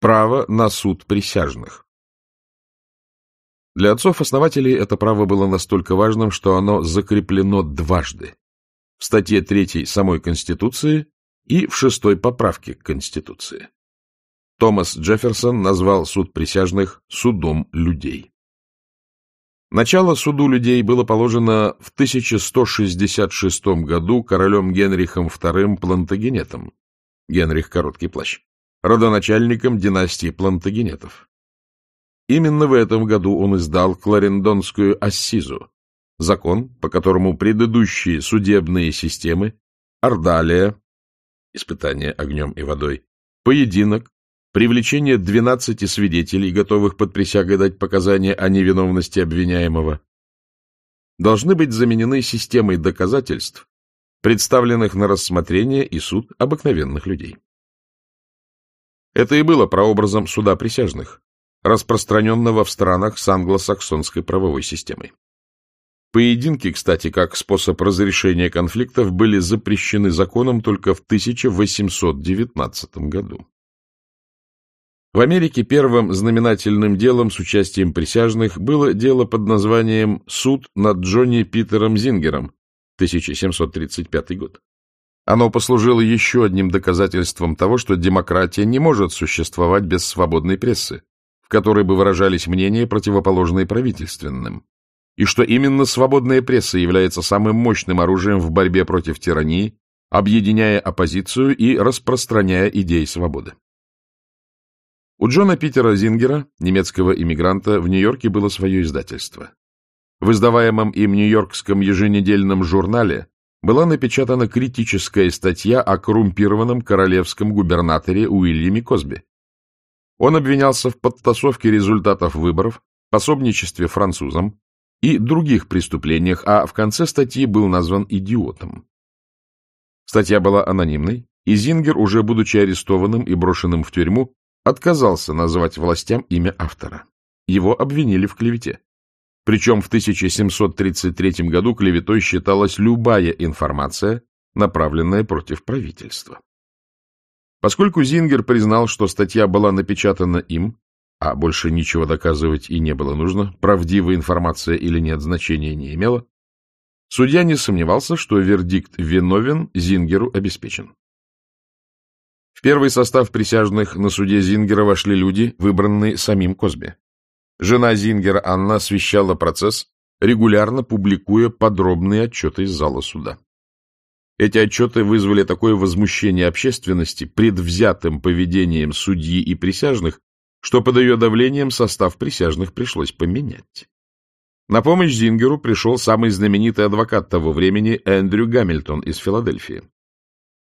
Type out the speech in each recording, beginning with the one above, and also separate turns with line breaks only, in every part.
Право на суд присяжных. Для отцов-основателей это право было настолько важным, что оно закреплено дважды. В статье 3 самой Конституции и в шестой поправке к Конституции. Томас Джефферсон назвал суд присяжных судом людей. Начало суду людей было положено в 1166 году королем Генрихом II Плантагенетом, Генрих Короткий Плащ, родоначальником династии Плантагенетов. Именно в этом году он издал Кларендонскую ассизу, закон, по которому предыдущие судебные системы, ордалия, испытание огнем и водой, поединок, привлечение 12 свидетелей, готовых под присягой дать показания о невиновности обвиняемого, должны быть заменены системой доказательств, представленных на рассмотрение и суд обыкновенных людей. Это и было прообразом суда присяжных, распространенного в странах с англосаксонской правовой системой. Поединки, кстати, как способ разрешения конфликтов, были запрещены законом только в 1819 году. В Америке первым знаменательным делом с участием присяжных было дело под названием «Суд над Джонни Питером Зингером» 1735 год. Оно послужило еще одним доказательством того, что демократия не может существовать без свободной прессы, в которой бы выражались мнения, противоположные правительственным, и что именно свободная пресса является самым мощным оружием в борьбе против тирании, объединяя оппозицию и распространяя идеи свободы. У Джона Питера Зингера, немецкого иммигранта, в Нью-Йорке было свое издательство. В издаваемом им нью-йоркском еженедельном журнале была напечатана критическая статья о коррумпированном королевском губернаторе Уильяме Косби. Он обвинялся в подтасовке результатов выборов, пособничестве французам и других преступлениях, а в конце статьи был назван идиотом. Статья была анонимной, и Зингер, уже будучи арестованным и брошенным в тюрьму, отказался назвать властям имя автора. Его обвинили в клевете. Причем в 1733 году клеветой считалась любая информация, направленная против правительства. Поскольку Зингер признал, что статья была напечатана им, а больше ничего доказывать и не было нужно, правдивая информация или нет значения не имела, судья не сомневался, что вердикт виновен Зингеру обеспечен. В первый состав присяжных на суде Зингера вошли люди, выбранные самим Косби. Жена Зингера Анна освещала процесс, регулярно публикуя подробные отчеты из зала суда. Эти отчеты вызвали такое возмущение общественности предвзятым поведением судьи и присяжных, что под ее давлением состав присяжных пришлось поменять. На помощь Зингеру пришел самый знаменитый адвокат того времени Эндрю Гамильтон из Филадельфии.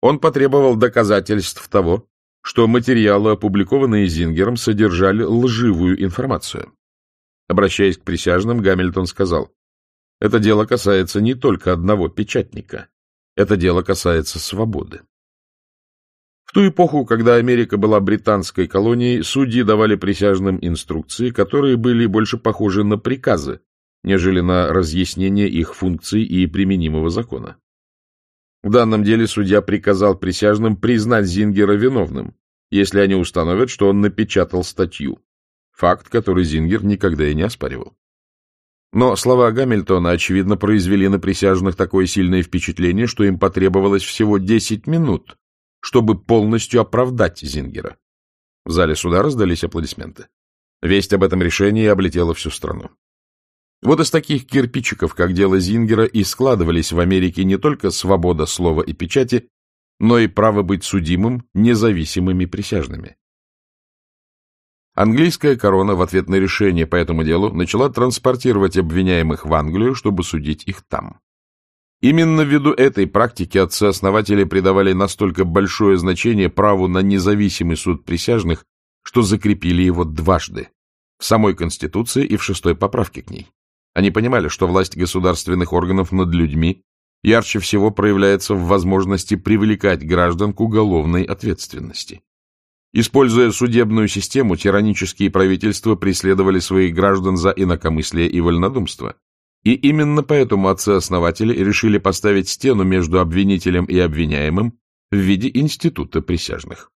Он потребовал доказательств того, что материалы, опубликованные Зингером, содержали лживую информацию. Обращаясь к присяжным, Гамильтон сказал, «Это дело касается не только одного печатника. Это дело касается свободы». В ту эпоху, когда Америка была британской колонией, судьи давали присяжным инструкции, которые были больше похожи на приказы, нежели на разъяснение их функций и применимого закона. В данном деле судья приказал присяжным признать Зингера виновным, если они установят, что он напечатал статью. Факт, который Зингер никогда и не оспаривал. Но слова Гамильтона, очевидно, произвели на присяжных такое сильное впечатление, что им потребовалось всего 10 минут, чтобы полностью оправдать Зингера. В зале суда раздались аплодисменты. Весть об этом решении облетела всю страну. Вот из таких кирпичиков, как дело Зингера, и складывались в Америке не только свобода слова и печати, но и право быть судимым независимыми присяжными. Английская корона в ответ на решение по этому делу начала транспортировать обвиняемых в Англию, чтобы судить их там. Именно ввиду этой практики отцы-основатели придавали настолько большое значение праву на независимый суд присяжных, что закрепили его дважды – в самой Конституции и в шестой поправке к ней. Они понимали, что власть государственных органов над людьми ярче всего проявляется в возможности привлекать граждан к уголовной ответственности. Используя судебную систему, тиранические правительства преследовали своих граждан за инакомыслие и вольнодумство. И именно поэтому отцы-основатели решили поставить стену между обвинителем и обвиняемым в виде института присяжных.